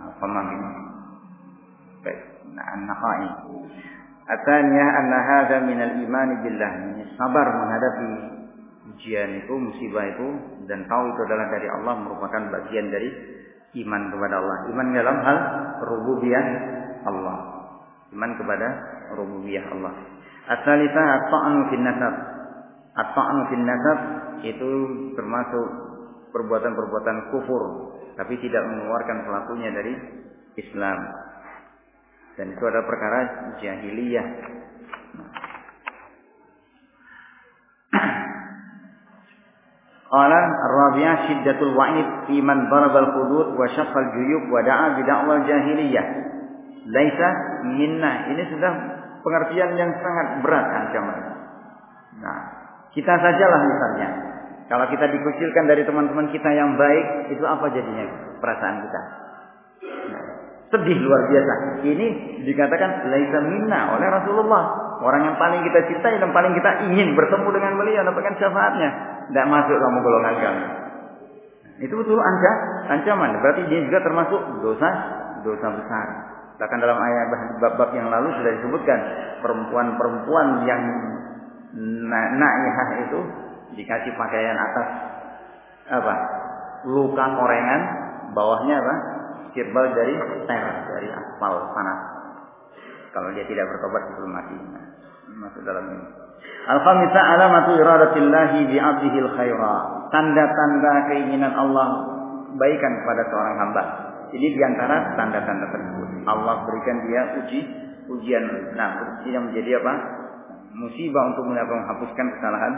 Speaker 1: al-qamah bin baik an-nakhai Atanya anna hadza min al-iman billah. Sabar menghadapi ujian itu, musibah itu dan tahu itu adalah dari Allah merupakan bagian dari iman kepada Allah. Iman dalam hal rububiyah Allah. Iman kepada rububiyah Allah. As-salisah at-ta'anu fin nasab. At-ta'anu fin nasab itu termasuk perbuatan-perbuatan kufur tapi tidak mengeluarkan pelakunya dari Islam. Dan itu adalah perkara jahiliyah. Qala ar-rabi'ah syiddatul wa'id fi man daraba al-hudud wa syaqqa al-juyub wa da'a bi da'wal jahiliyah. Laisa minna. Ini sudah pengertian yang sangat berat ancaman. Nah, kita sajalah misalnya. Kalau kita dikucilkan dari teman-teman kita yang baik, itu apa jadinya perasaan kita? Nah, Sedih luar biasa. Ini dikatakan laisa minna oleh Rasulullah. Orang yang paling kita cintai dan paling kita ingin bertemu dengan beliau dapatkan syafaatnya. Tidak masuk kamu golongan kami. Itu betul anda ancaman. Berarti dia juga termasuk dosa dosa besar. Bahkan dalam ayat bab-bab yang lalu sudah disebutkan perempuan-perempuan yang naihah itu dikasih pakaian atas apa luka korengan bawahnya apa kirbal dari ter, dari aspal panas. Kalau dia tidak bertobat sebelum mati. Nah, masuk dalam ini. Al-khamisa alamatu iradatillahi bi 'abdihi khaira. Tanda-tanda keinginan Allah baikan kepada seorang hamba. Ini di antara tanda-tanda tersebut. Allah berikan dia uji ujian. Nah, ujian menjadi apa? Musibah untuk menghapuskan kesalahan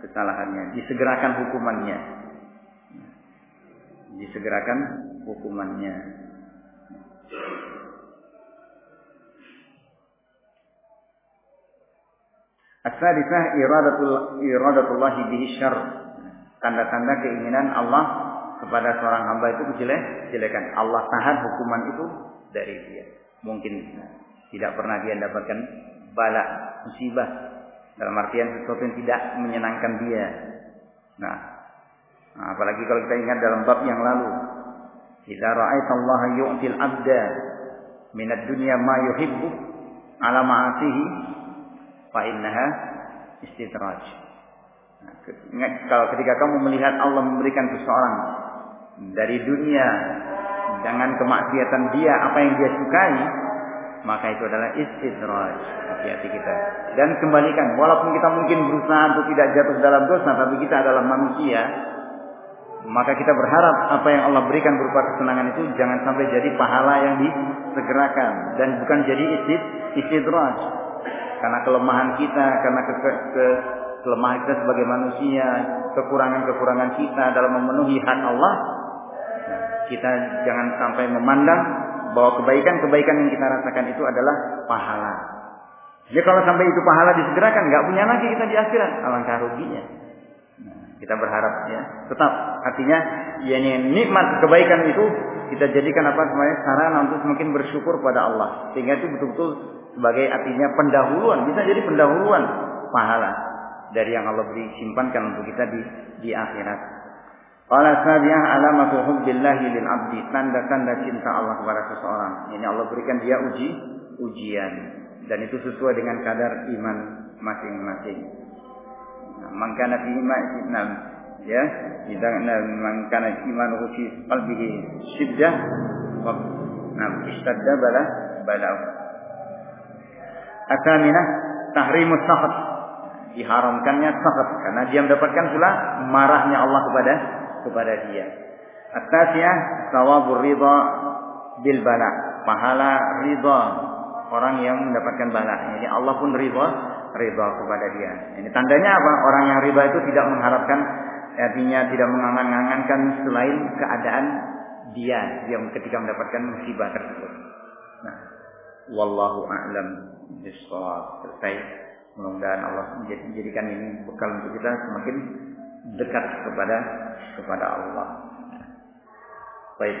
Speaker 1: kesalahannya. Disegerakan hukumannya. Disegerakan hukumannya. As-sadisah iradatul iradatullahi bihi syarr. Tanda-tanda keinginan Allah kepada seorang hamba itu kejelek, kejelekan. Allah tahan hukuman itu dari dia. Mungkin tidak pernah dia dapatkan bala musibah dalam artian sesuatu yang tidak menyenangkan dia. Nah, apalagi kalau kita ingat dalam bab yang lalu Idza ra'aita Allah yu'til 'abda min ad-dunya ma yuhibbu ala ma'asihi fa innaha istidraj. Nah, kalau ketika kamu melihat Allah memberikan seseorang dari dunia dengan kemaksiatan dia apa yang dia sukai maka itu adalah istidraj hati-hati kita dan kembalikan walaupun kita mungkin berusaha untuk tidak jatuh dalam dosa tapi kita adalah manusia maka kita berharap apa yang Allah berikan berupa kesenangan itu jangan sampai jadi pahala yang disegerakan dan bukan jadi istid istidraj. Karena kelemahan kita, karena ke, ke, ke kelemahan kita sebagai manusia, kekurangan-kekurangan kita dalam memenuhi hak Allah, kita jangan sampai memandang bahwa kebaikan-kebaikan yang kita rasakan itu adalah pahala. Jadi kalau sampai itu pahala disegerakan, nggak punya lagi kita di akhirat, alangkah ruginya. Kita berharap ya. Tetap artinya ya ini nikmat kebaikan itu kita jadikan apa sebenarnya sarana untuk semakin bersyukur pada Allah. Sehingga itu betul-betul sebagai artinya pendahuluan, bisa jadi pendahuluan pahala dari yang Allah beri simpankan untuk kita di di akhirat. Qala sabi'ah alamatu hubbillahi lil abdi, tanda-tanda cinta Allah kepada seseorang. Ini Allah berikan dia uji ujian dan itu sesuai dengan kadar iman masing-masing. Man kana fihi ma'isnam ya idza man kana imanuhu fi qalbihi shiddah wa nam istadda bala bala Asaminah tahrimus sakhat diharamkannya sakhat karena dia mendapatkan pula marahnya Allah kepada kepada dia. At-tasiyah thawabur ridha bil bala. Pahala ridha orang yang mendapatkan bala. Jadi Allah pun ridha ridha kepada dia. Ini tandanya apa? Orang yang riba itu tidak mengharapkan artinya tidak mengangan-angankan selain keadaan dia yang ketika mendapatkan musibah tersebut. Nah, wallahu a'lam bishawab. Selesai. Mudah-mudahan Allah menjadikan ini bekal untuk kita semakin dekat kepada kepada Allah. Baik,